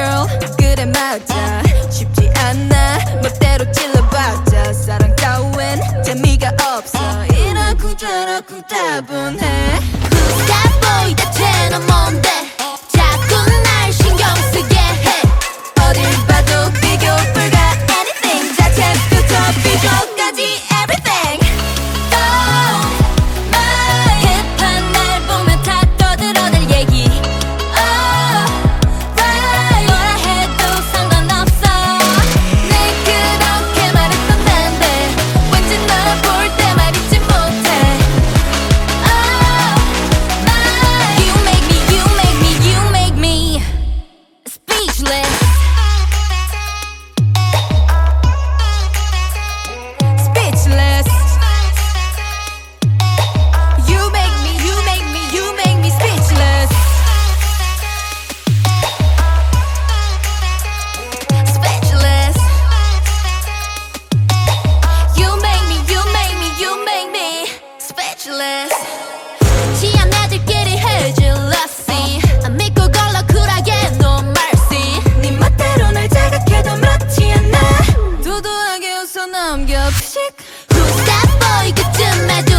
girl. My job flash 삼겹식 Who's that boy 그쯤에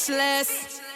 speechless.